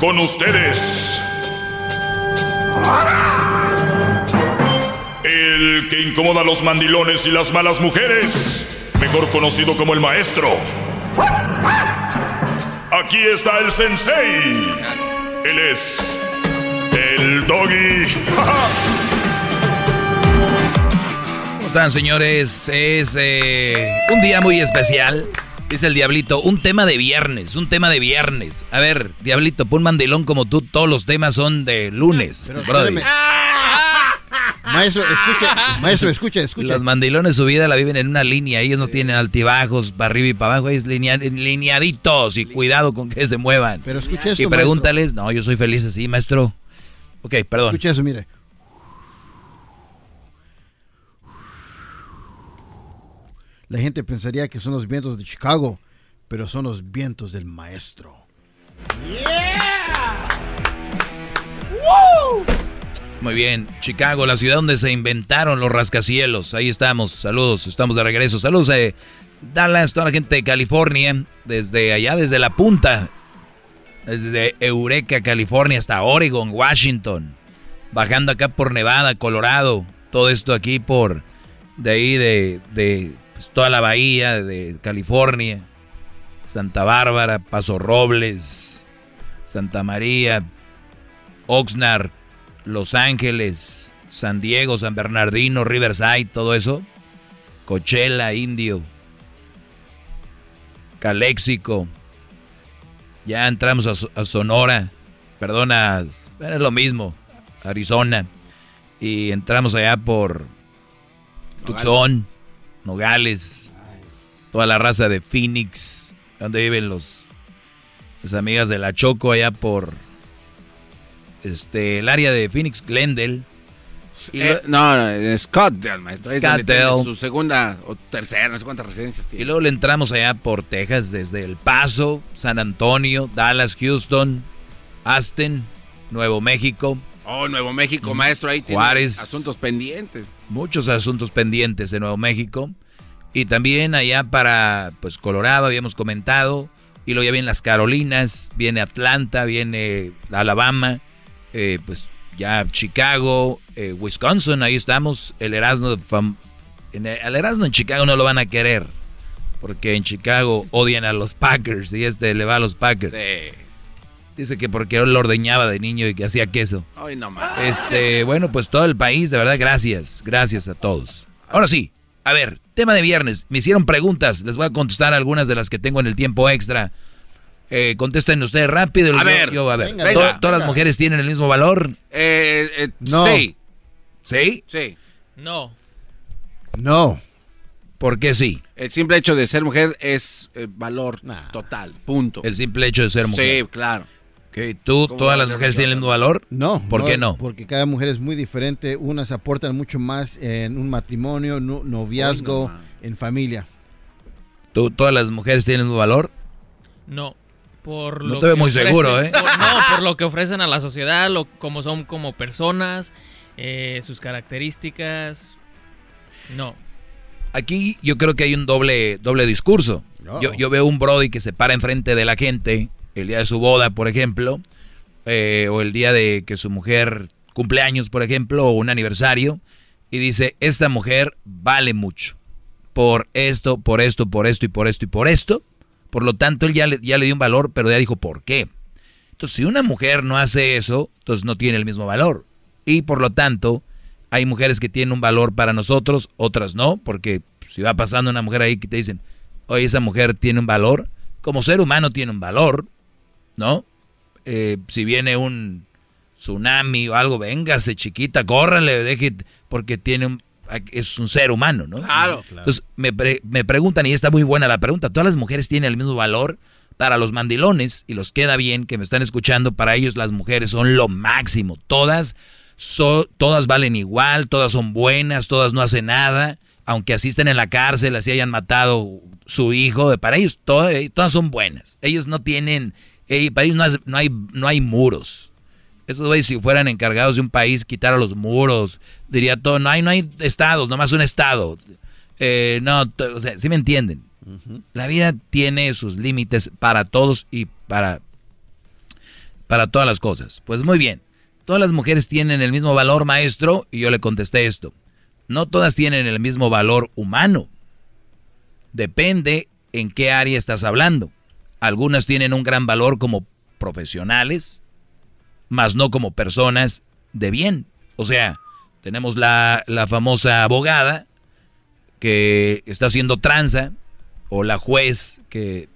con ustedes. El que incomoda a los mandilones y las malas mujeres, mejor conocido como el maestro. Aquí está el sensei. Él es el doggy. ¿Cómo están, señores? Es eh, un día muy especial. Dice el Diablito, un tema de viernes, un tema de viernes. A ver, Diablito, pon mandilón como tú, todos los temas son de lunes. Pero, Maestro, escucha, maestro, escucha, escucha. Los mandilones su vida la viven en una línea, ellos no tienen altibajos para arriba y para abajo, es lineaditos y cuidado con que se muevan. Pero escucha esto, Y pregúntales, no, yo soy feliz así, maestro. Ok, perdón. Escucha eso, mire. La gente pensaría que son los vientos de Chicago, pero son los vientos del maestro. ¡Yeah! Muy bien, Chicago, la ciudad donde se inventaron los rascacielos. Ahí estamos, saludos, estamos de regreso. Saludos a Dallas, toda la gente de California, desde allá, desde la punta, desde Eureka, California, hasta Oregon, Washington, bajando acá por Nevada, Colorado, todo esto aquí por de ahí de, de pues, toda la bahía de California, Santa Bárbara, Paso Robles, Santa María, Oxnard, los Ángeles, San Diego, San Bernardino, Riverside, todo eso. Coachella, Indio, Caléxico. Ya entramos a, Sonora, perdona, es lo mismo, Arizona. Y entramos allá por Tucson, Nogales, toda la raza de Phoenix, donde viven los las amigas de la Choco allá por este, el área de Phoenix Glendale. Eh, no, no, Scottsdale, maestro. Scottsdale. Su segunda o tercera, no sé cuántas residencias tiene. Y luego le entramos allá por Texas, desde El Paso, San Antonio, Dallas, Houston, Aston, Nuevo México. Oh, Nuevo México, maestro, ahí tiene asuntos pendientes. Muchos asuntos pendientes en Nuevo México. Y también allá para, pues, Colorado, habíamos comentado. Y luego ya vienen las Carolinas, viene Atlanta, viene Alabama eh, pues ya Chicago, eh, Wisconsin, ahí estamos. El Erasmo, en el, Erasmo en Chicago no lo van a querer. Porque en Chicago odian a los Packers y este le va a los Packers. Dice que porque él lo ordeñaba de niño y que hacía queso. Ay, no Este, bueno, pues todo el país, de verdad, gracias. Gracias a todos. Ahora sí, a ver, tema de viernes. Me hicieron preguntas. Les voy a contestar algunas de las que tengo en el tiempo extra. Eh, contesten ustedes rápido. A ver, a ver. ¿Todas las mujeres tienen el mismo valor? Eh, eh, no. Sí. ¿Sí? Sí. No. No. ¿Por qué sí? El simple hecho de ser mujer es eh, valor total, punto. El simple hecho de ser mujer. Sí, claro. ¿Tú, todas las mujeres tienen valor? No. ¿Por qué no? Porque cada mujer es muy diferente. Unas aportan mucho más en un matrimonio, noviazgo, en familia. ¿Tú, todas las mujeres tienen valor? No. Por no te veo muy seguro, ¿eh? no, por lo que ofrecen a la sociedad, lo, como son como personas, eh, sus características. No. Aquí yo creo que hay un doble, doble discurso. Yo, yo, veo un Brody que se para enfrente de la gente el día de su boda, por ejemplo, eh, o el día de que su mujer cumple años, por ejemplo, o un aniversario, y dice, esta mujer vale mucho. Por esto, por esto, por esto y por esto y por esto. Por lo tanto, él ya le, ya le dio un valor, pero ya dijo por qué. Entonces, si una mujer no hace eso, entonces no tiene el mismo valor. Y por lo tanto, hay mujeres que tienen un valor para nosotros, otras no, porque si va pasando una mujer ahí que te dicen, oye, esa mujer tiene un valor, como ser humano tiene un valor, ¿no? Eh, si viene un tsunami o algo, véngase chiquita, córrale, deje, porque tiene un, es un ser humano, ¿no? Claro. Entonces me, me preguntan, y está muy buena la pregunta, ¿todas las mujeres tienen el mismo valor? Para los mandilones, y los queda bien que me están escuchando, para ellos las mujeres son lo máximo. Todas, todas valen igual, todas son buenas, todas no hacen nada, aunque asisten en la cárcel, así hayan matado su hijo, para ellos todas, todas son buenas. Ellos no tienen, para ellos no, hay, no hay muros. Esos güeyes, si fueran encargados de un país, quitar a los muros, diría todo, no hay, no hay estados, nomás un estado. Eh, no, o sea, ¿sí me entienden? La vida tiene sus límites para todos y para, para todas las cosas. Pues muy bien, todas las mujeres tienen el mismo valor, maestro, y yo le contesté esto. No todas tienen el mismo valor humano. Depende en qué área estás hablando. Algunas tienen un gran valor como profesionales, mas no como personas de bien. O sea, tenemos la, la famosa abogada que está haciendo tranza, o la juez que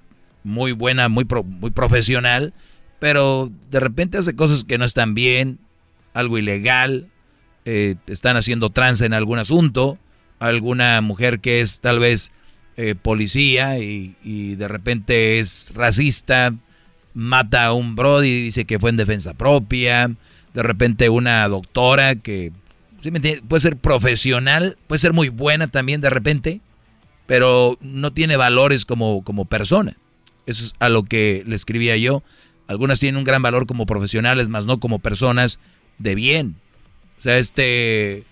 muy buena, muy, muy profesional, pero de repente hace cosas que no están bien, algo ilegal, eh, están haciendo tranza en algún asunto, alguna mujer que es tal vez eh, policía y, de repente es racista, mata a un brody dice que fue en defensa propia, de repente una doctora que puede ser profesional, puede ser muy buena también de repente, pero no tiene valores como, como persona. Eso es a lo que le escribía yo. Algunas tienen un gran valor como profesionales, más no como personas de bien. O sea, este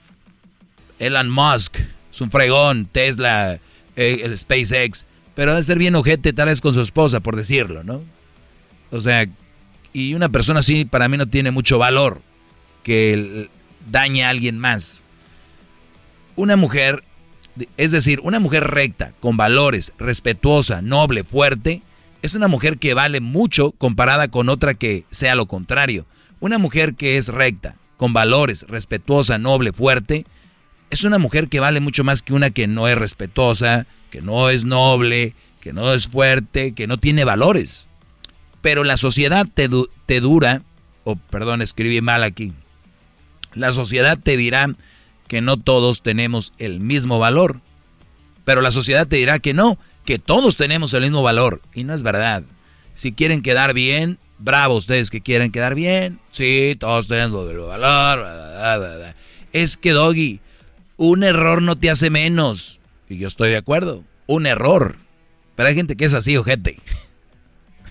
Elon Musk es un fregón, Tesla, eh, el SpaceX, pero debe ser bien ojete tal vez con su esposa, por decirlo, ¿no? O sea, y una persona así para mí no tiene mucho valor que dañe a alguien más. Una mujer, es decir, una mujer recta, con valores, respetuosa, noble, fuerte, es una mujer que vale mucho comparada con otra que sea lo contrario. Una mujer que es recta, con valores, respetuosa, noble, fuerte, es una mujer que vale mucho más que una que no es respetuosa, que no es noble, que no es fuerte, que no tiene valores. Pero la sociedad te, te dura, o perdón, escribí mal aquí. La sociedad te dirá que no todos tenemos el mismo valor. Pero la sociedad te dirá que no, que todos tenemos el mismo valor. Y no es verdad. Si quieren quedar bien, bravo ustedes que quieren quedar bien. Sí, todos tenemos el valor. Es que, Doggy, un error no te hace menos. Y yo estoy de acuerdo. Un error. Pero hay gente que es así, ojete.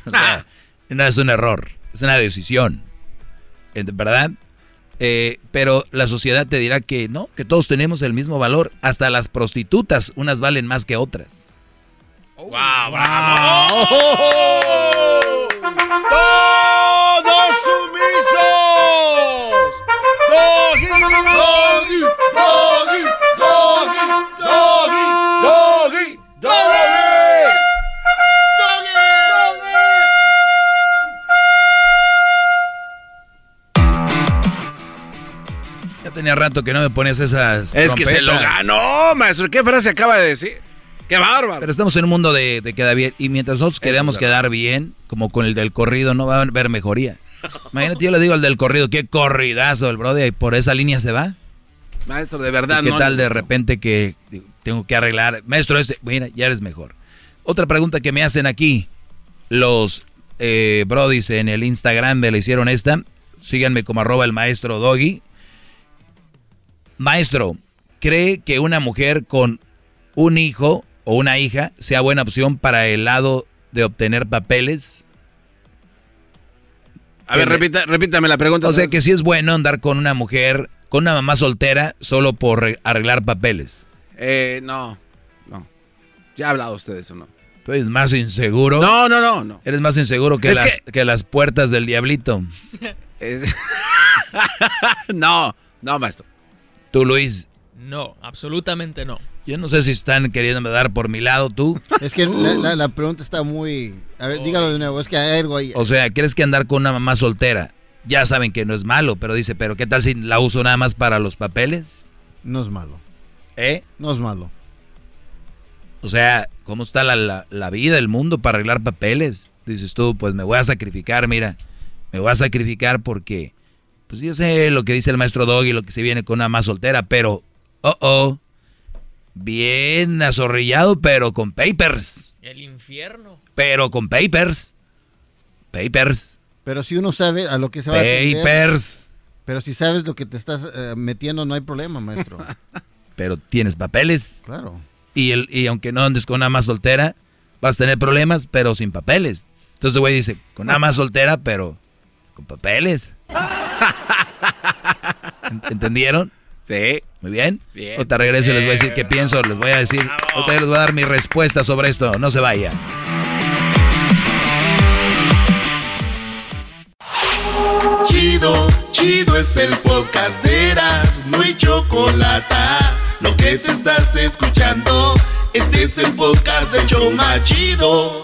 no es un error. Es una decisión. ¿Verdad? Eh, pero la sociedad te dirá que no, que todos tenemos el mismo valor. Hasta las prostitutas, unas valen más que otras. ¡Wow! ¡Bravo! ¡Todos ¡Doggy! ¡Doggy! ¡Doggy! ¡Doggy! ¡Doggy! ¡Doggy! ¡Doggy! Ya tenía rato que no me pones esas. Es que se lo ganó, maestro. ¿Qué frase acaba de decir? ¡Qué bárbaro! Pero estamos en un mundo de, de quedar bien. Y mientras nosotros queremos quedar bien, como con el del corrido, no va a haber mejoría. Imagínate, yo le digo al del corrido, qué corridazo el brother, y por esa línea se va. Maestro, de verdad, ¿Qué tal de repente que tengo que arreglar? Maestro, este, mira, ya eres mejor. Otra pregunta que me hacen aquí, los eh, brodis en el Instagram me le hicieron esta. Síganme como arroba el maestro Doggy. Maestro, ¿cree que una mujer con un hijo o una hija sea buena opción para el lado de obtener papeles? A ver, repita, repítame la pregunta. O sea, que si es bueno andar con una mujer, con una mamá soltera, solo por arreglar papeles. Eh, no, no. Ya ha hablado usted de eso, ¿no? ¿Tú eres más inseguro? No, no, no, no. Eres más inseguro que, las, que... las puertas del diablito. no, no, maestro. ¿Tú, Luis? No, absolutamente no. Yo no sé si están queriendo dar por mi lado tú. Es que la, pregunta está muy... A ver, dígalo de nuevo, es que hay algo ahí. O sea, ¿crees que andar con una mamá soltera? Ya saben que no es malo, pero dice, ¿pero qué tal si la uso nada más para los papeles? No es malo. ¿Eh? No es malo. O sea, ¿cómo está la, la vida, el mundo para arreglar papeles? Dices tú, pues me voy a sacrificar, mira. Me voy a sacrificar porque... Pues yo sé lo que dice el maestro Doggy, lo que se viene con una mamá soltera, pero... Oh, oh Bien azorrillado, pero con papers. El infierno. Pero con papers. Papers. Pero si uno sabe a lo que se va papers. a Papers. Pero si sabes lo que te estás eh, metiendo, no hay problema, maestro. pero tienes papeles. Claro. Y, el, y aunque no andes con una más soltera, vas a tener problemas, pero sin papeles. Entonces el güey dice, con una más soltera, pero con papeles. ¿Entendieron? Sí. Muy bien. Bien. Otra regreso y les voy a decir qué pienso. Les voy a decir. Otra les voy a dar mi respuesta sobre esto. No se vaya. chido, chido es el podcast de Eras, no hay chocolate. Lo que te estás escuchando, este es el podcast de Choma Chido.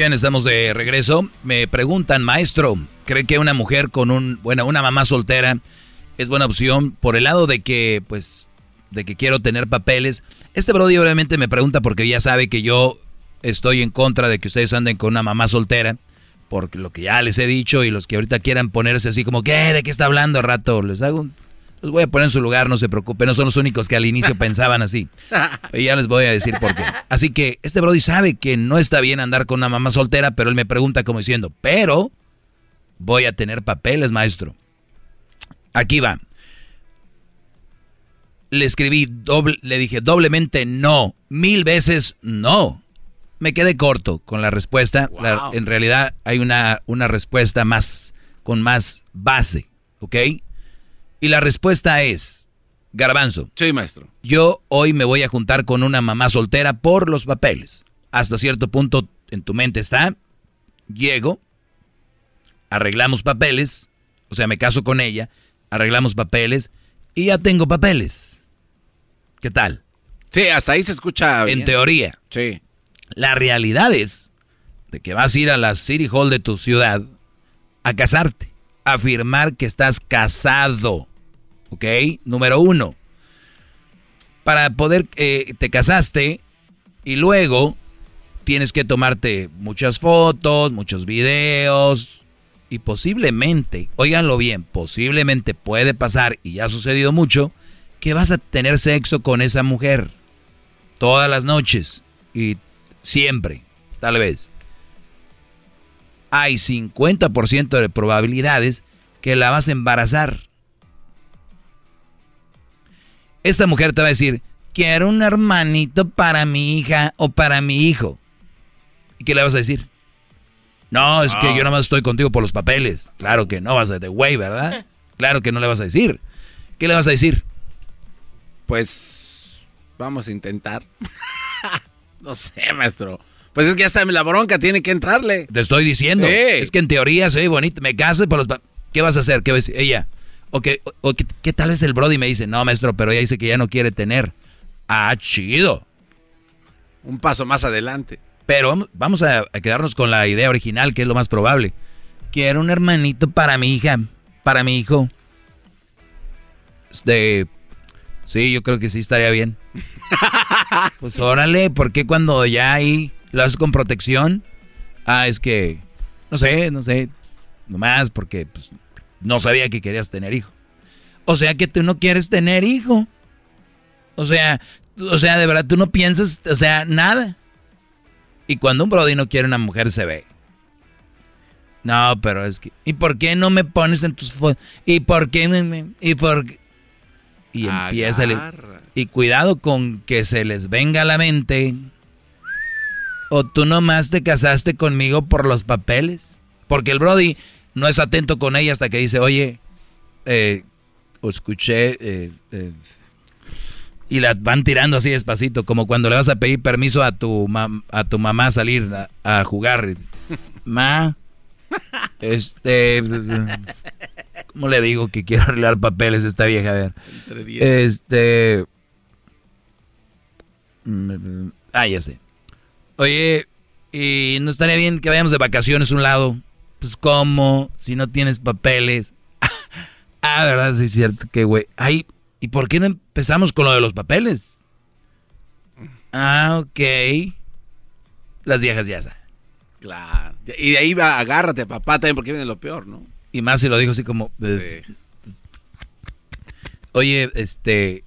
Bien, estamos de regreso. Me preguntan, maestro, ¿cree que una mujer con un, bueno, una mamá soltera es buena opción por el lado de que, pues, de que quiero tener papeles? Este Brody obviamente me pregunta porque ya sabe que yo estoy en contra de que ustedes anden con una mamá soltera, porque lo que ya les he dicho y los que ahorita quieran ponerse así como, ¿qué? ¿De qué está hablando? Rato les hago un los voy a poner en su lugar, no se preocupen. No son los únicos que al inicio pensaban así. Y ya les voy a decir por qué. Así que este Brody sabe que no está bien andar con una mamá soltera, pero él me pregunta como diciendo, pero voy a tener papeles, maestro. Aquí va. Le escribí, doble, le dije doblemente no, mil veces no. Me quedé corto con la respuesta. en realidad hay una, una respuesta más, con más base, ¿ok? Y la respuesta es, Garbanzo. Sí, maestro. Yo hoy me voy a juntar con una mamá soltera por los papeles. Hasta cierto punto en tu mente está. Llego, arreglamos papeles, o sea, me caso con ella, arreglamos papeles y ya tengo papeles. ¿Qué tal? Sí, hasta ahí se escucha. En teoría. Sí. La realidad es de que vas a ir a la City Hall de tu ciudad a casarte, a afirmar que estás casado. ¿Ok? Número uno, para poder, eh, te casaste y luego tienes que tomarte muchas fotos, muchos videos y posiblemente, óiganlo bien, posiblemente puede pasar, y ya ha sucedido mucho, que vas a tener sexo con esa mujer todas las noches y siempre, tal vez. Hay 50% de probabilidades que la vas a embarazar. Esta mujer te va a decir, quiero un hermanito para mi hija o para mi hijo. ¿Y qué le vas a decir? No, es que yo nada más estoy contigo por los papeles. Claro que no vas a de güey, ¿verdad? Claro que no le vas a decir. ¿Qué le vas a decir? Pues vamos a intentar. no sé, maestro. Pues es que hasta la bronca tiene que entrarle. Te estoy diciendo. Es que en teoría soy bonito. Me caso por los ¿Qué vas a hacer? ¿Qué va a O que, ¿qué tal es el Brody? Me dice, no, maestro, pero ella dice que ya no quiere tener. Ah, chido. Un paso más adelante. Pero vamos a, quedarnos con la idea original, que es lo más probable. Quiero un hermanito para mi hija, para mi hijo. Este, sí, yo creo que sí estaría bien. pues órale, ¿por qué cuando ya ahí lo haces con protección? Ah, es que, no sé, no sé, nomás porque pues, no sabía que querías tener hijo. O sea que tú no quieres tener hijo. O sea, o sea, de verdad tú no piensas, o sea, nada. Y cuando un brody no quiere una mujer se ve. No, pero es que ¿y por qué no me pones en tus fotos? ¿Y por qué me, y por qué? Y empieza el, y cuidado con que se les venga a la mente. O tú nomás te casaste conmigo por los papeles. Porque el Brody no es atento con ella hasta que dice, oye, eh, escuché, eh, eh", y la van tirando así despacito, como cuando le vas a pedir permiso a tu, a tu mamá a salir a, jugar. Ma, este, ¿cómo le digo que quiero arreglar papeles esta vieja? A ver. Este, ah, ya sé. Oye, y no estaría bien que vayamos de vacaciones a un lado. Pues cómo, si no tienes papeles. ah, verdad, sí es cierto que güey. Ay, ¿y por qué no empezamos con lo de los papeles? Ah, ok. Las viejas ya saben. Claro. Y de ahí va, agárrate, papá, también porque viene lo peor, ¿no? Y más si lo dijo así como. Eh, Oye, este.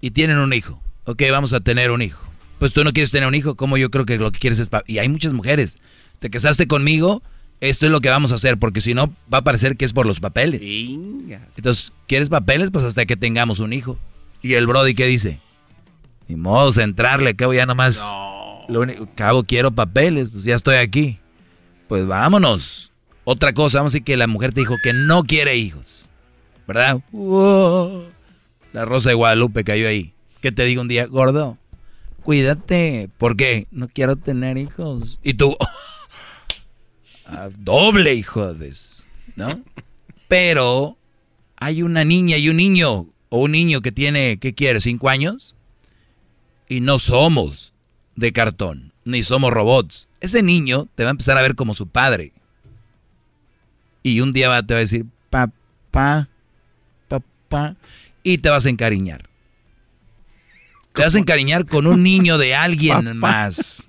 Y tienen un hijo. Ok, vamos a tener un hijo. Pues tú no quieres tener un hijo, como yo creo que lo que quieres es... Y hay muchas mujeres te casaste conmigo, esto es lo que vamos a hacer, porque si no, va a parecer que es por los papeles. Entonces, ¿quieres papeles? Pues hasta que tengamos un hijo. ¿Y el Brody qué dice? Ni modo, centrarle, cabo ya nomás. No. Lo único, cabo, quiero papeles, pues ya estoy aquí. Pues vámonos. Otra cosa, vamos a decir que la mujer te dijo que no quiere hijos. ¿verdad? la rosa de Guadalupe cayó ahí. ¿Qué te digo un día, gordo? Cuídate. ¿Por qué? No quiero tener hijos. Y tú, ah, doble hijo de... ¿No? Pero hay una niña y un niño, o un niño que tiene, ¿qué quiere? ¿Cinco años? Y no somos de cartón, ni somos robots. Ese niño te va a empezar a ver como su padre. Y un día te va a decir, papá, papá, y te vas a encariñar. Te vas a encariñar con un niño de alguien más.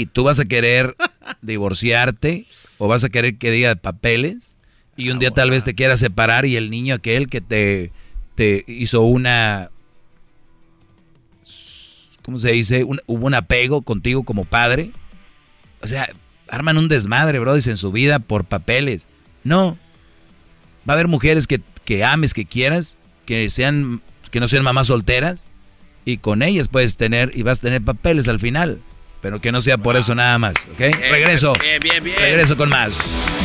Y tú vas a querer divorciarte o vas a querer que diga papeles y un día tal vez te quiera separar y el niño aquel que te, te hizo una... ¿Cómo se dice? hubo un apego contigo como padre. O sea, arman un desmadre, bro, en su vida por papeles. No. Va a haber mujeres que, que ames, que quieras, que sean, que no sean mamás solteras, y con ellas puedes tener, y vas a tener papeles al final. Pero que no sea por eso nada más, ¿ok? Regreso. Bien, bien, bien. Regreso con más.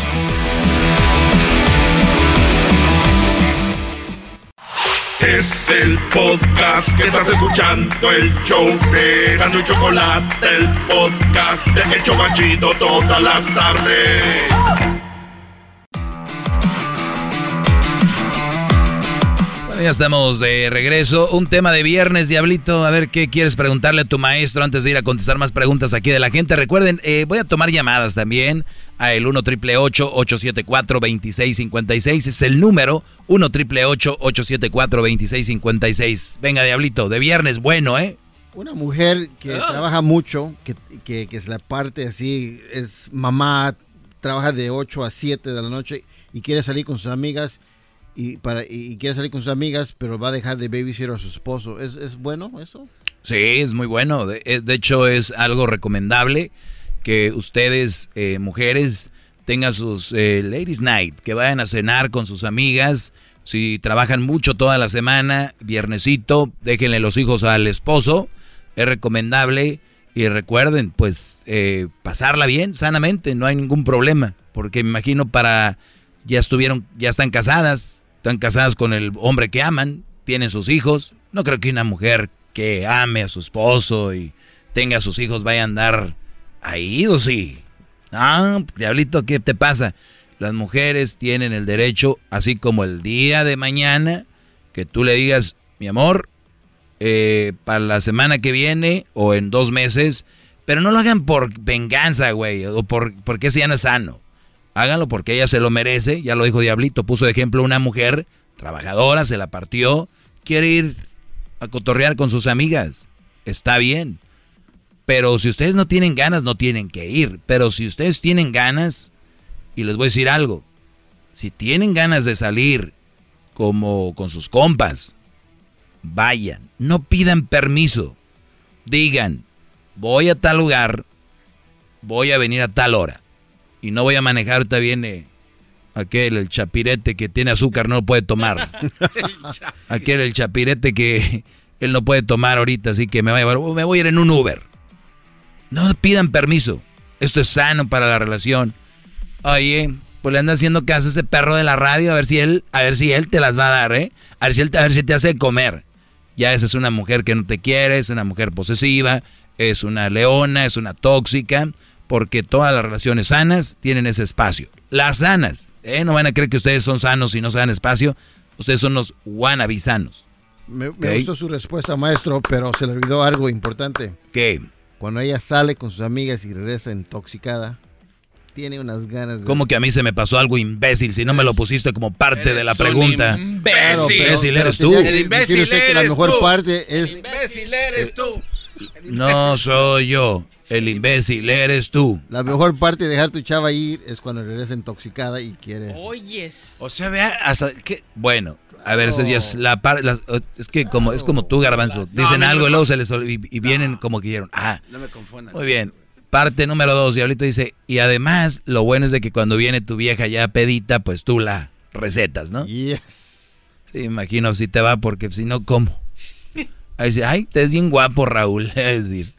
Es el podcast que estás escuchando, el show de Gano y Chocolate, el podcast de Hecho Banchito todas las tardes. Ya estamos de regreso. Un tema de viernes, Diablito. A ver qué quieres preguntarle a tu maestro antes de ir a contestar más preguntas aquí de la gente. Recuerden, eh, voy a tomar llamadas también a el 1 triple 874 2656 Es el número 1 triple 874 2656 Venga, Diablito, de viernes, bueno, ¿eh? Una mujer que ah. trabaja mucho, que, que, que es la parte así, es mamá, trabaja de 8 a 7 de la noche y quiere salir con sus amigas y, para, y quiere salir con sus amigas, pero va a dejar de babysitter a su esposo. ¿Es, es bueno eso? Sí, es muy bueno. De, eh, de, hecho, es algo recomendable que ustedes, eh, mujeres, tengan sus eh, ladies night, que vayan a cenar con sus amigas. Si trabajan mucho toda la semana, viernesito, déjenle los hijos al esposo. Es recomendable. Y recuerden, pues, pasarla bien, sanamente, no hay ningún problema. Porque me imagino para, ya estuvieron, ya están casadas, están casadas con el hombre que aman, tienen sus hijos. No creo que una mujer que ame a su esposo y tenga a sus hijos vaya a andar ahí, o sí. Ah, diablito, ¿qué te pasa? Las mujeres tienen el derecho, así como el día de mañana, que tú le digas, mi amor, eh, para la semana que viene o en dos meses, pero no lo hagan por venganza, güey, o por, porque ese ya no sano háganlo porque ella se lo merece, ya lo dijo Diablito, puso de ejemplo una mujer trabajadora, se la partió, quiere ir a cotorrear con sus amigas, está bien. Pero si ustedes no tienen ganas, no tienen que ir. Pero si ustedes tienen ganas, y les voy a decir algo, si tienen ganas de salir como con sus compas, vayan, no pidan permiso, digan, voy a tal lugar, voy a venir a tal hora y no voy a manejar, ahorita viene aquel, el chapirete que tiene azúcar, no lo puede tomar. aquel, el chapirete que él no puede tomar ahorita, así que me voy a llevar, me voy a ir en un Uber. No pidan permiso. Esto es sano para la relación. Oye, pues le anda haciendo caso a ese perro de la radio, a ver si él, a ver si él te las va a dar, ¿eh? A ver si él, a ver si te hace comer. Ya esa es una mujer que no te quiere, es una mujer posesiva, es una leona, es una tóxica porque todas las relaciones sanas tienen ese espacio. Las sanas, ¿eh? no van a creer que ustedes son sanos y no se dan espacio. Ustedes son los wannabe sanos. Me, gustó su respuesta, maestro, pero se le olvidó algo importante. ¿Qué? Cuando ella sale con sus amigas y regresa intoxicada, tiene unas ganas de... Como que a mí se me pasó algo imbécil, si no me lo pusiste como parte de la pregunta. Imbécil. imbécil eres tú. El imbécil eres la mejor tú. parte es... El imbécil eres tú. No soy yo. El imbécil eres tú. La mejor parte de dejar tu chava ir es cuando regresa intoxicada y quiere. Oyes. O sea, vea, hasta que. Bueno, a ver, ya es la parte. Es que como, es como tú, Garbanzo. Dicen algo y luego se les y, y vienen como que dijeron. Ah, No me confundas. muy bien. Parte número dos, Diablito dice. Y además, lo bueno es de que cuando viene tu vieja ya pedita, pues tú la recetas, ¿no? Yes. Sí, imagino si te va, porque si no, ¿cómo? Ahí dice, ay, te es bien guapo, Raúl. Es decir.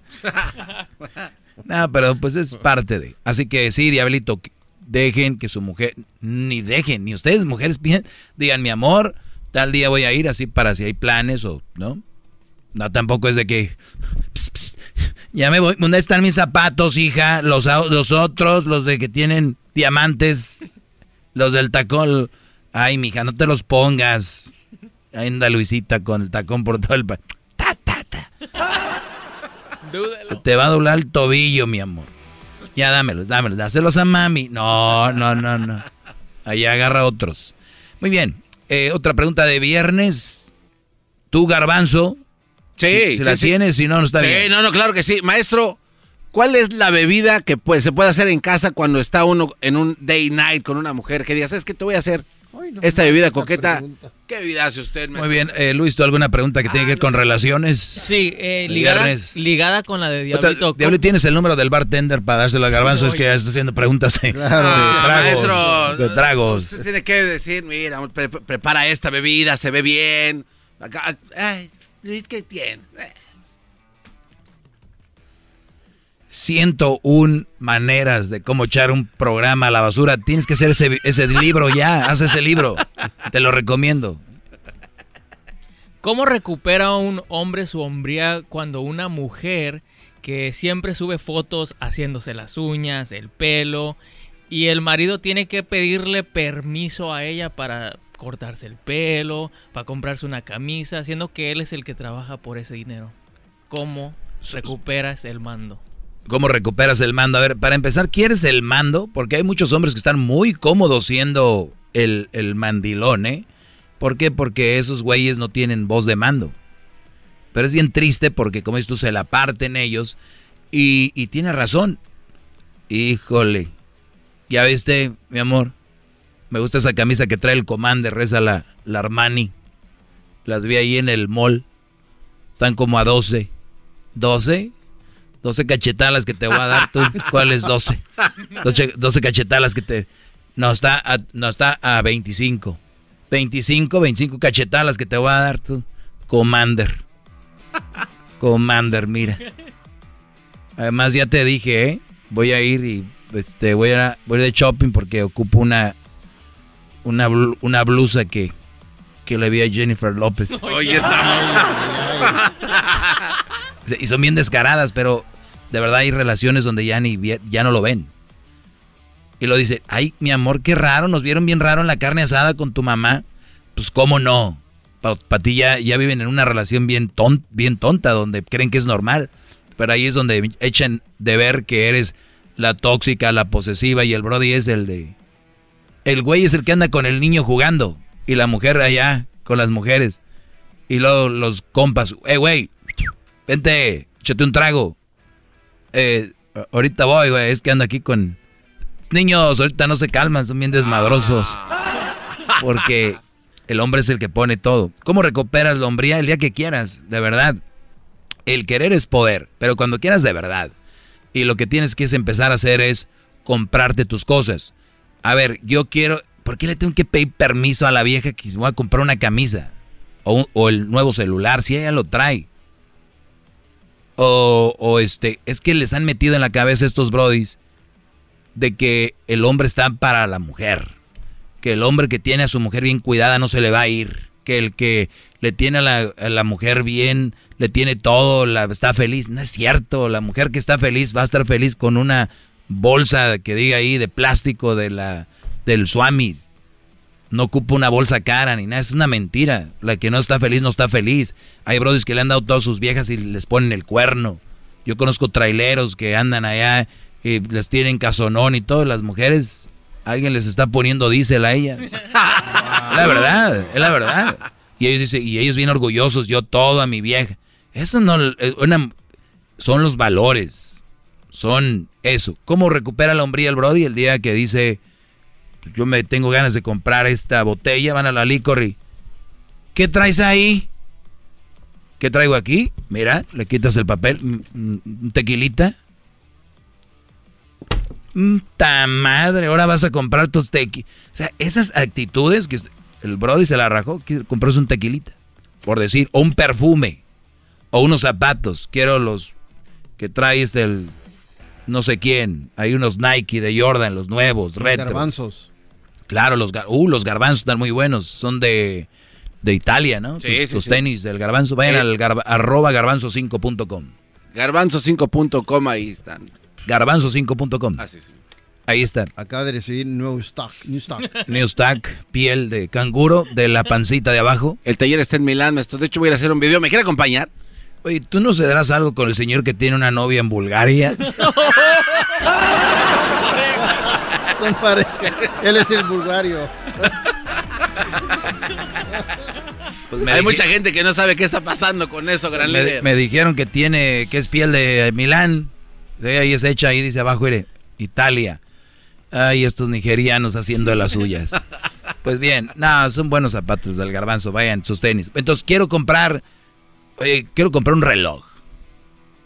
No, pero pues es parte de. Así que sí, Diablito, dejen que su mujer, ni dejen, ni ustedes mujeres digan, mi amor, tal día voy a ir así para si hay planes o, ¿no? No, tampoco es de que, ya me voy, ¿dónde están mis zapatos, hija? Los, los otros, los de que tienen diamantes, los del tacón. Ay, mija, no te los pongas. Anda Luisita con el tacón por todo el... Ta, ta, ta. Se te va a doblar el tobillo, mi amor. Ya dámelos, dámelos, dáselos a mami. No, no, no, no. Ahí agarra otros. Muy bien. Eh, otra pregunta de viernes. ¿Tú, Garbanzo? Sí. Si, la tienes, si no, no está bien. Sí, no, no, claro que sí. Maestro, ¿cuál es la bebida que pues, se puede hacer en casa cuando está uno en un day night con una mujer? Que digas, ¿sabes qué te voy a hacer? Esta bebida coqueta. ¿Qué bebida hace usted? Muy bien, eh, Luis, ¿tú alguna pregunta que tiene que ver con relaciones? Sí, eh, ligada, ligada, con la de Diablito. Diablo, ¿tienes el número del bartender para dárselo a Garbanzo? es que ya está haciendo preguntas de, claro. tragos. de tragos. Usted tiene que decir, mira, prepara esta bebida, se ve bien. ay, Luis, ¿qué tiene? 101 maneras de cómo echar un programa a la basura. Tienes que hacer ese, ese libro ya, haz ese libro. Te lo recomiendo. ¿Cómo recupera un hombre su hombría cuando una mujer que siempre sube fotos haciéndose las uñas, el pelo, y el marido tiene que pedirle permiso a ella para cortarse el pelo, para comprarse una camisa, siendo que él es el que trabaja por ese dinero? ¿Cómo recuperas el mando? ¿Cómo recuperas el mando? A ver, para empezar, ¿quieres el mando? Porque hay muchos hombres que están muy cómodos siendo el, mandilón, ¿eh? ¿Por qué? Porque esos güeyes no tienen voz de mando. Pero es bien triste porque, como tú, se la parten ellos. Y, y tiene razón. Híjole. Ya viste, mi amor. Me gusta esa camisa que trae el Commander, reza la, la Armani. Las vi ahí en el mall. Están como a 12. ¿12? 12 cachetadas que te voy a dar tú. ¿Cuáles 12? 12, 12 cachetadas que te... No, está a, no, está a 25. 25, 25 cachetadas que te voy a dar tú. Commander. Commander, mira. Además ya te dije, ¿eh? Voy a ir y este, voy, a, voy de shopping porque ocupo una, una, una blusa que, que le vi a Jennifer López. Oye, esa Y son bien descaradas, pero de verdad hay relaciones donde ya, ni, ya no lo ven. Y lo dice, ay, mi amor, qué raro, nos vieron bien raro en la carne asada con tu mamá. Pues cómo no. Para ti ya, viven en una relación bien, bien tonta, donde creen que es normal. Pero ahí es donde echan de ver que eres la tóxica, la posesiva y el Brody es el de... El güey es el que anda con el niño jugando y la mujer allá con las mujeres. Y luego los compas, eh, güey, vente, échate un trago. Eh, ahorita voy, güey, es que ando aquí con... Niños, ahorita no se calman, son bien desmadrosos. Porque el hombre es el que pone todo. ¿Cómo recuperas la hombría el día que quieras? De verdad. El querer es poder, pero cuando quieras de verdad. Y lo que tienes que empezar a hacer es comprarte tus cosas. A ver, yo quiero... ¿Por qué le tengo que pedir permiso a la vieja que voy a comprar una camisa? O, o el nuevo celular, si ella lo trae. O, este, es que les han metido en la cabeza estos brodis de que el hombre está para la mujer. Que el hombre que tiene a su mujer bien cuidada no se le va a ir. Que el que le tiene a la, mujer bien, le tiene todo, la, está feliz. No es cierto. La mujer que está feliz va a estar feliz con una bolsa que diga ahí de plástico de la, del Swami no ocupa una bolsa cara ni nada, es una mentira. La que no está feliz no está feliz. Hay brodis que le han dado todas sus viejas y les ponen el cuerno. Yo conozco traileros que andan allá y les tienen casonón y todas las mujeres, alguien les está poniendo diésel a ellas. la verdad, es la verdad. Y ellos dicen, y ellos bien orgullosos, yo todo a mi vieja. Eso no eh, son los valores. Son eso. ¿Cómo recupera la hombría el Brody el día que dice yo me tengo ganas de comprar esta botella, van a la licor y... ¿Qué traes ahí? ¿Qué traigo aquí? Mira, le quitas el papel, un tequilita. ¡Ta madre! Ahora vas a comprar tus tequi. O sea, esas actitudes que el Brody se la rajó, comprarse un tequilita. Por decir, o un perfume, o unos zapatos. Quiero los que traes del no sé quién. Hay unos Nike de Jordan, los nuevos, retro. garbanzos. Claro, los, gar- uh, los garbanzos están muy buenos. Son de, de Italia, ¿no? Sí, tus, sí, tus sí. tenis del garbanzo. Vayan Eh. al garba- arroba garbanzo5.com. Garbanzo5.com ahí están. Garbanzo5.com. Ah, sí, sí. Ahí está. Acaba de recibir nuevo stock. New stock. New Stack, piel de canguro, de la pancita de abajo. El taller está en Milán. De hecho, voy a hacer un video. ¿Me quiere acompañar? Oye, ¿tú no cederás algo con el señor que tiene una novia en Bulgaria? Son pareja. Él es el bulgario. Pues Hay dije- mucha gente que no sabe qué está pasando con eso, gran me, líder. me dijeron que tiene, que es piel de Milán. De ahí es hecha, ahí dice abajo, mire, Italia. Ay, estos nigerianos haciendo las suyas. Pues bien, nada, son buenos zapatos del garbanzo, vayan, sus tenis. Entonces quiero comprar, quiero comprar un reloj.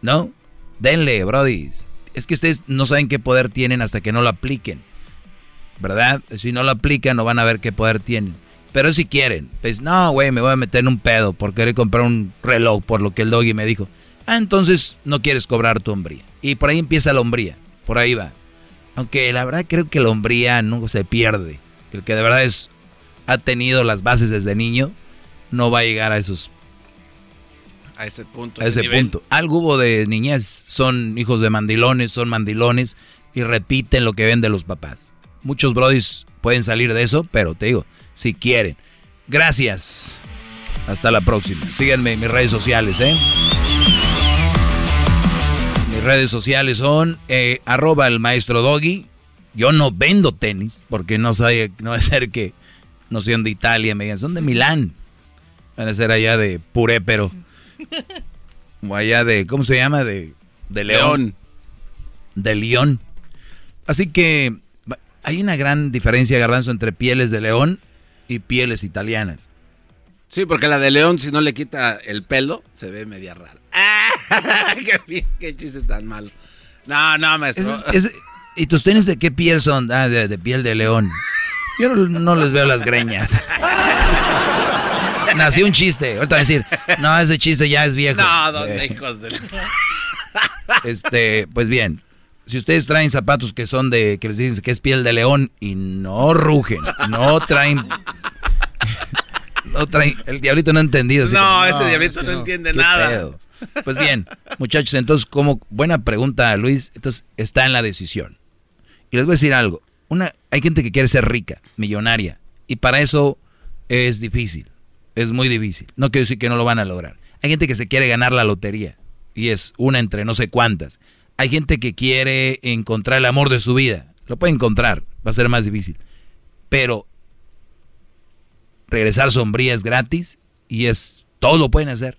¿No? Denle, Brody. Es que ustedes no saben qué poder tienen hasta que no lo apliquen. ¿Verdad? Si no lo aplican, no van a ver qué poder tienen. Pero si quieren, pues no, güey, me voy a meter en un pedo por querer comprar un reloj, por lo que el doggy me dijo. Ah, entonces no quieres cobrar tu hombría. Y por ahí empieza la hombría, por ahí va. Aunque la verdad creo que la hombría no se pierde. El que de verdad es, ha tenido las bases desde niño, no va a llegar a esos A ese punto. a ese nivel. punto. Algo hubo de niñez, son hijos de mandilones, son mandilones y repiten lo que ven de los papás. Muchos brodis pueden salir de eso, pero te digo, si quieren. Gracias. Hasta la próxima. Síganme en mis redes sociales, ¿eh? Mis redes sociales son eh, arroba el maestro doggy. Yo no vendo tenis, porque no sabe, no va a ser que no sean de Italia, me digan, son de Milán. Van a ser allá de puré, pero o allá de, ¿cómo se llama? De, de León. De León. Así que hay una gran diferencia, Garbanzo, entre pieles de león y pieles italianas. Sí, porque la de León, si no le quita el pelo, se ve media rara. ¡Ah! qué, chiste tan malo! No, no, maestro. Es- ¿Y tus tenis de qué piel son? Ah, de, de piel de león. Yo no, no les veo las greñas. Nació un chiste. Ahorita van a decir, no, ese chiste ya es viejo. no, ¿dónde, Eh, hijos de... Este, pues bien, si ustedes traen zapatos que son de, que les dicen que es piel de león y no rugen, no traen, no traen, el diablito no ha entendido. así No, como, ese no, diablito no no. entiende ¿qué nada. pedo? Pues bien, muchachos, entonces, como, buena pregunta, Luis, entonces está en la decisión. Y les voy a decir algo, una, hay gente que quiere ser rica, millonaria, y para eso es difícil, es muy difícil. No quiero decir que no lo van a lograr. Hay gente que se quiere ganar la lotería, y es una entre no sé cuántas. Hay gente que quiere encontrar el amor de su vida, lo puede encontrar, va a ser más difícil. Pero regresar sombría es gratis y es, todo lo pueden hacer.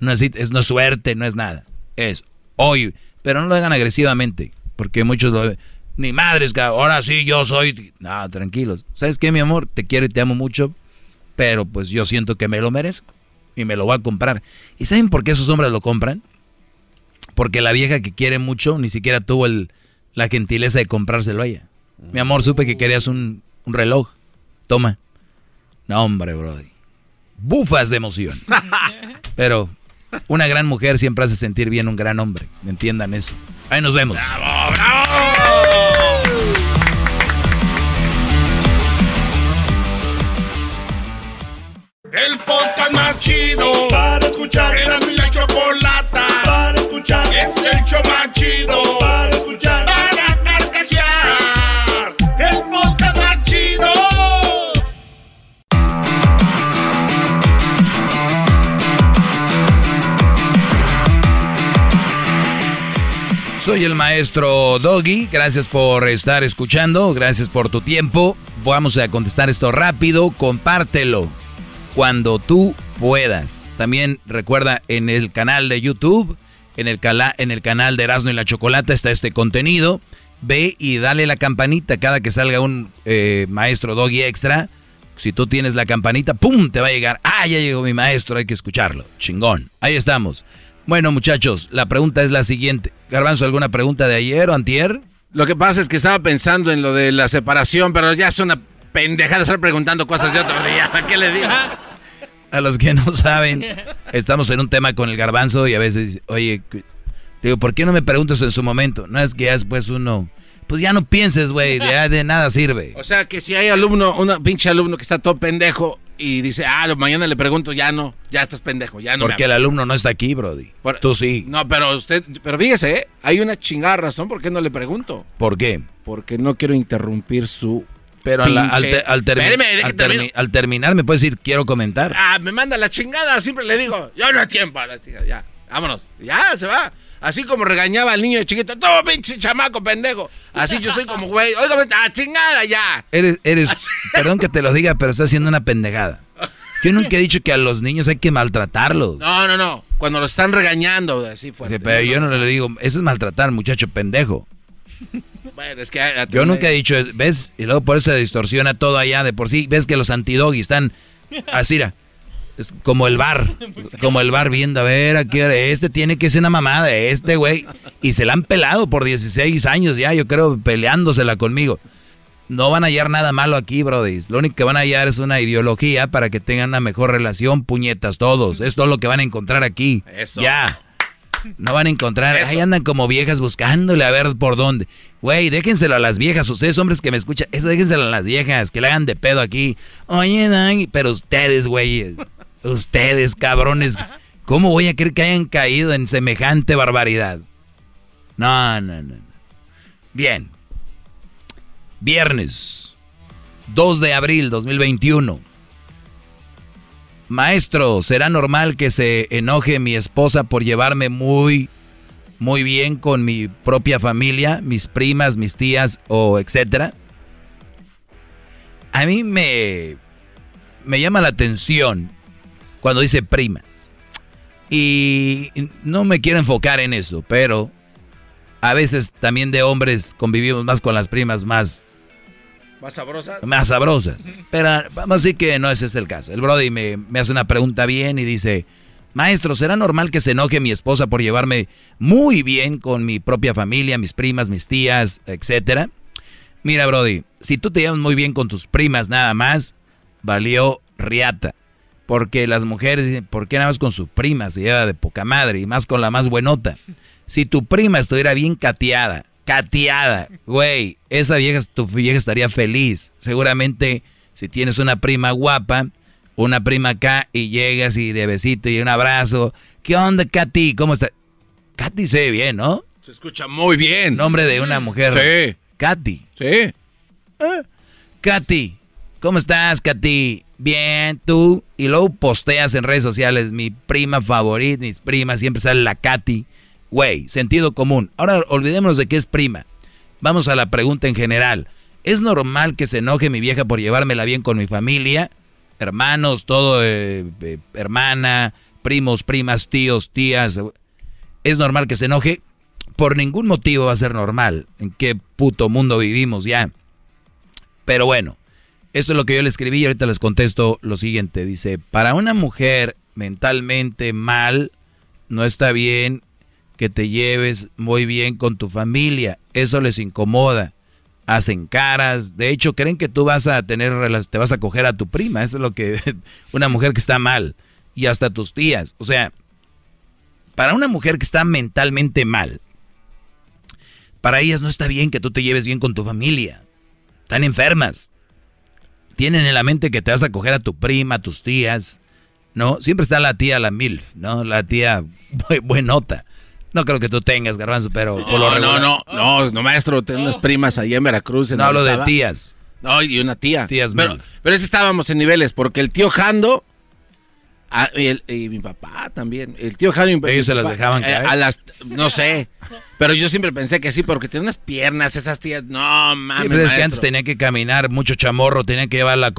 No es, es, no es suerte, no es nada. Es hoy, pero no lo hagan agresivamente, porque muchos lo ni madres, que ahora sí yo soy. No, tranquilos. ¿Sabes qué, mi amor? Te quiero y te amo mucho, pero pues yo siento que me lo merezco y me lo voy a comprar. ¿Y saben por qué esos hombres lo compran? Porque la vieja que quiere mucho ni siquiera tuvo el, la gentileza de comprárselo a ella. Mi amor, supe que querías un, un reloj. Toma. No, hombre, Brody. Bufas de emoción. Pero una gran mujer siempre hace sentir bien un gran hombre. Entiendan eso. Ahí nos vemos. El podcast más chido para escuchar. Era mi la escuchar. Es el show más chido para escuchar. Para carcajear. El podcast más chido. Soy el maestro Doggy. Gracias por estar escuchando. Gracias por tu tiempo. Vamos a contestar esto rápido. Compártelo cuando tú puedas. También recuerda en el canal de YouTube, en el, cala- en el canal de Erasmo y la Chocolata está este contenido. Ve y dale la campanita cada que salga un eh, maestro Doggy extra. Si tú tienes la campanita, ¡pum! Te va a llegar. Ah, ya llegó mi maestro, hay que escucharlo. Chingón. Ahí estamos. Bueno, muchachos, la pregunta es la siguiente. Garbanzo, ¿alguna pregunta de ayer o antier? Lo que pasa es que estaba pensando en lo de la separación, pero ya es una pendejada estar preguntando cosas de otro día. ¿Qué le digo? A los que no saben, estamos en un tema con el garbanzo y a veces, oye, digo, ¿por qué no me preguntas en su momento? No es que ya después uno... Pues ya no pienses, güey, de, de nada sirve. O sea, que si hay alumno, un pinche alumno que está todo pendejo y dice, ah, mañana le pregunto, ya no, ya estás pendejo, ya no. Porque el alumno no está aquí, Brody. Tú sí. No, pero usted, pero fíjese, ¿eh? hay una chingada razón por qué no le pregunto. ¿Por qué? Porque no quiero interrumpir su pero al, al, terminar me puede decir, quiero comentar. Ah, me manda la chingada, siempre le digo, yo no hay tiempo, ya, vámonos, ya se va. Así como regañaba al niño de chiquito, todo pinche chamaco pendejo. Así yo estoy como, güey, oiga, a chingada ya. Eres, eres, perdón que te lo diga, pero estás haciendo una pendejada. Yo nunca he dicho que a los niños hay que maltratarlos. No, no, no. Cuando lo están regañando, así fuerte. pero yo no le digo, eso es maltratar, muchacho pendejo. Bueno, es que... Yo nunca he dicho, ¿ves? Y luego por eso se distorsiona todo allá de por sí. ¿Ves que los antidoggy están así, es como el bar, como el bar viendo, a ver, aquí, este tiene que ser una mamada, este güey. Y se la han pelado por 16 años ya, yo creo, peleándosela conmigo. No van a hallar nada malo aquí, brody. Lo único que van a hallar es una ideología para que tengan una mejor relación, puñetas todos. Es todo lo que van a encontrar aquí. Eso. Ya. No van a encontrar. Ahí andan como viejas buscándole a ver por dónde. Güey, déjenselo a las viejas. Ustedes, hombres que me escuchan, eso déjenselo a las viejas. Que le hagan de pedo aquí. Oye, Dan, pero ustedes, güey. Ustedes, cabrones. ¿Cómo voy a creer que hayan caído en semejante barbaridad? No, no, no. Bien. Viernes. 2 de abril 2021. Maestro, ¿será normal que se enoje mi esposa por llevarme muy, muy bien con mi propia familia, mis primas, mis tías o etcétera? A mí me, me llama la atención cuando dice primas. Y no me quiero enfocar en eso, pero a veces también de hombres convivimos más con las primas más ¿Más sabrosas? Más sabrosas. Pero vamos a decir que no ese es el caso. El Brody me, me hace una pregunta bien y dice, maestro, ¿será normal que se enoje mi esposa por llevarme muy bien con mi propia familia, mis primas, mis tías, etcétera? Mira, Brody, si tú te llevas muy bien con tus primas nada más, valió riata. Porque las mujeres dicen, ¿por qué nada más con su prima se lleva de poca madre y más con la más buenota? Si tu prima estuviera bien cateada, Cateada. Güey, esa vieja, tu vieja estaría feliz. Seguramente si tienes una prima guapa, una prima acá y llegas y de besito y un abrazo. ¿Qué onda, Katy? ¿Cómo está? Katy se ve bien, ¿no? Se escucha muy bien. Nombre de una mujer. Sí. Katy. Sí. Ah. Katy, ¿cómo estás, Katy? Bien, tú. Y luego posteas en redes sociales, mi prima favorita, mis primas, siempre sale la Katy. Güey, sentido común. Ahora olvidémonos de que es prima. Vamos a la pregunta en general. ¿Es normal que se enoje mi vieja por llevármela bien con mi familia? Hermanos, todo, eh, eh, hermana, primos, primas, tíos, tías. ¿Es normal que se enoje? Por ningún motivo va a ser normal. ¿En qué puto mundo vivimos ya? Pero bueno, esto es lo que yo le escribí y ahorita les contesto lo siguiente. Dice, para una mujer mentalmente mal, no está bien que te lleves muy bien con tu familia. Eso les incomoda. Hacen caras. De hecho, creen que tú vas a tener, te vas a coger a tu prima. Eso es lo que una mujer que está mal. Y hasta tus tías. O sea, para una mujer que está mentalmente mal, para ellas no está bien que tú te lleves bien con tu familia. Están enfermas. Tienen en la mente que te vas a coger a tu prima, a tus tías. ¿No? Siempre está la tía, la MILF, ¿no? La tía buenota. No creo que tú tengas, garbanzo, pero no, no, no, no, no, maestro, tengo unas primas ahí en Veracruz. no hablo de tías. No, y una tía. Tías Pero, pero ese estábamos en niveles, porque el tío Jando ah, y, mi papá también. El tío Jando y mi Ellos se las dejaban eh, caer. a las, no sé. Pero yo siempre pensé que sí, porque tiene unas piernas, esas tías. No, mames. Sí, es que antes tenía que caminar mucho chamorro, tenía que llevar la,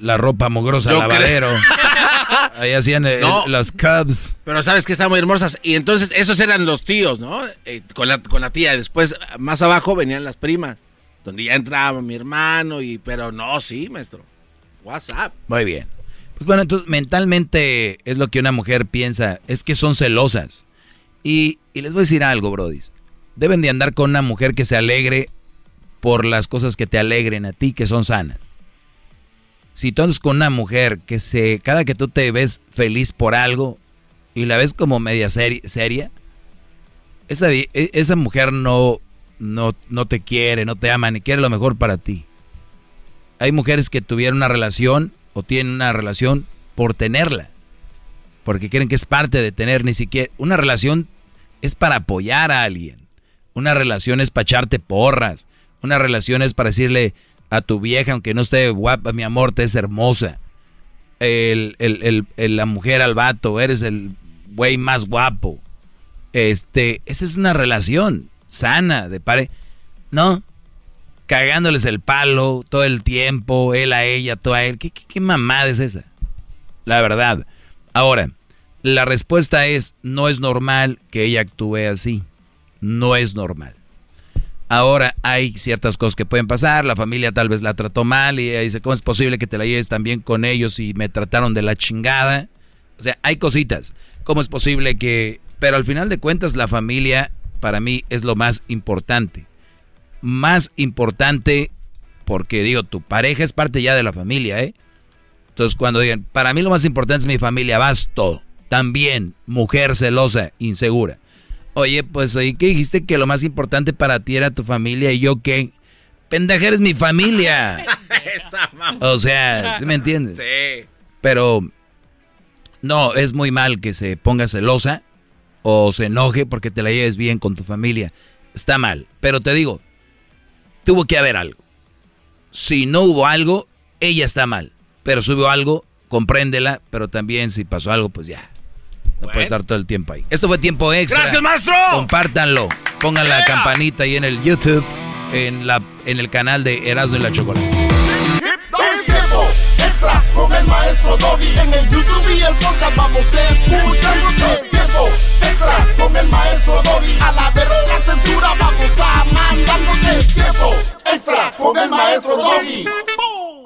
la, ropa mugrosa al lavadero. Ahí hacían eh, las cubs. Pero sabes que están muy hermosas. Y entonces esos eran los tíos, ¿no? Eh, con, la, con la tía. Después, más abajo venían las primas. Donde ya entraba mi hermano. y Pero no, sí, maestro. WhatsApp. Muy bien. Pues bueno, entonces mentalmente es lo que una mujer piensa. Es que son celosas. Y, y les voy a decir algo, brodis. Deben de andar con una mujer que se alegre por las cosas que te alegren a ti, que son sanas si tú andas con una mujer que se, cada que tú te ves feliz por algo y la ves como media seria, esa, e, esa mujer no, no, no te quiere, no te ama, ni quiere lo mejor para ti. Hay mujeres que tuvieron una relación o tienen una relación por tenerla. Porque creen que es parte de tener ni siquiera... Una relación es para apoyar a alguien. Una relación es para echarte porras. Una relación es para decirle a tu vieja, aunque no esté guapa, mi amor, te es hermosa. El, la mujer al vato, eres el güey más guapo. Este, esa es una relación sana de pare. No, cagándoles el palo todo el tiempo, él a ella, todo a él. ¿Qué, qué, mamada es esa? La verdad. Ahora, la respuesta es, no es normal que ella actúe así. No es normal. Ahora hay ciertas cosas que pueden pasar, la familia tal vez la trató mal y ella dice, ¿cómo es posible que te la lleves también con ellos y me trataron de la chingada? O sea, hay cositas. ¿Cómo es posible que... Pero al final de cuentas la familia para mí es lo más importante. Más importante porque digo, tu pareja es parte ya de la familia, ¿eh? Entonces cuando digan, para mí lo más importante es mi familia, vas todo. También, mujer celosa, insegura. Oye, pues oye, ¿qué dijiste que lo más importante para ti era tu familia y yo qué? Pendeja eres mi familia. o sea, ¿sí me entiendes? Sí. Pero no, es muy mal que se ponga celosa o se enoje porque te la lleves bien con tu familia. Está mal. Pero te digo, tuvo que haber algo. Si no hubo algo, ella está mal. Pero si hubo algo, compréndela. Pero también si pasó algo, pues ya. No puede estar todo el tiempo ahí. Esto fue tiempo extra. ¡Gracias, maestro! Compártanlo. Pongan la campanita ahí en el YouTube, en, la, en el canal de Erasmo y la Chocolate. Es tiempo extra con el maestro Doggy. En el YouTube y el podcast vamos a escuchar. Es tiempo extra con el maestro Doggy. A la verga la censura vamos a mandar. Es tiempo extra con el maestro Doggy.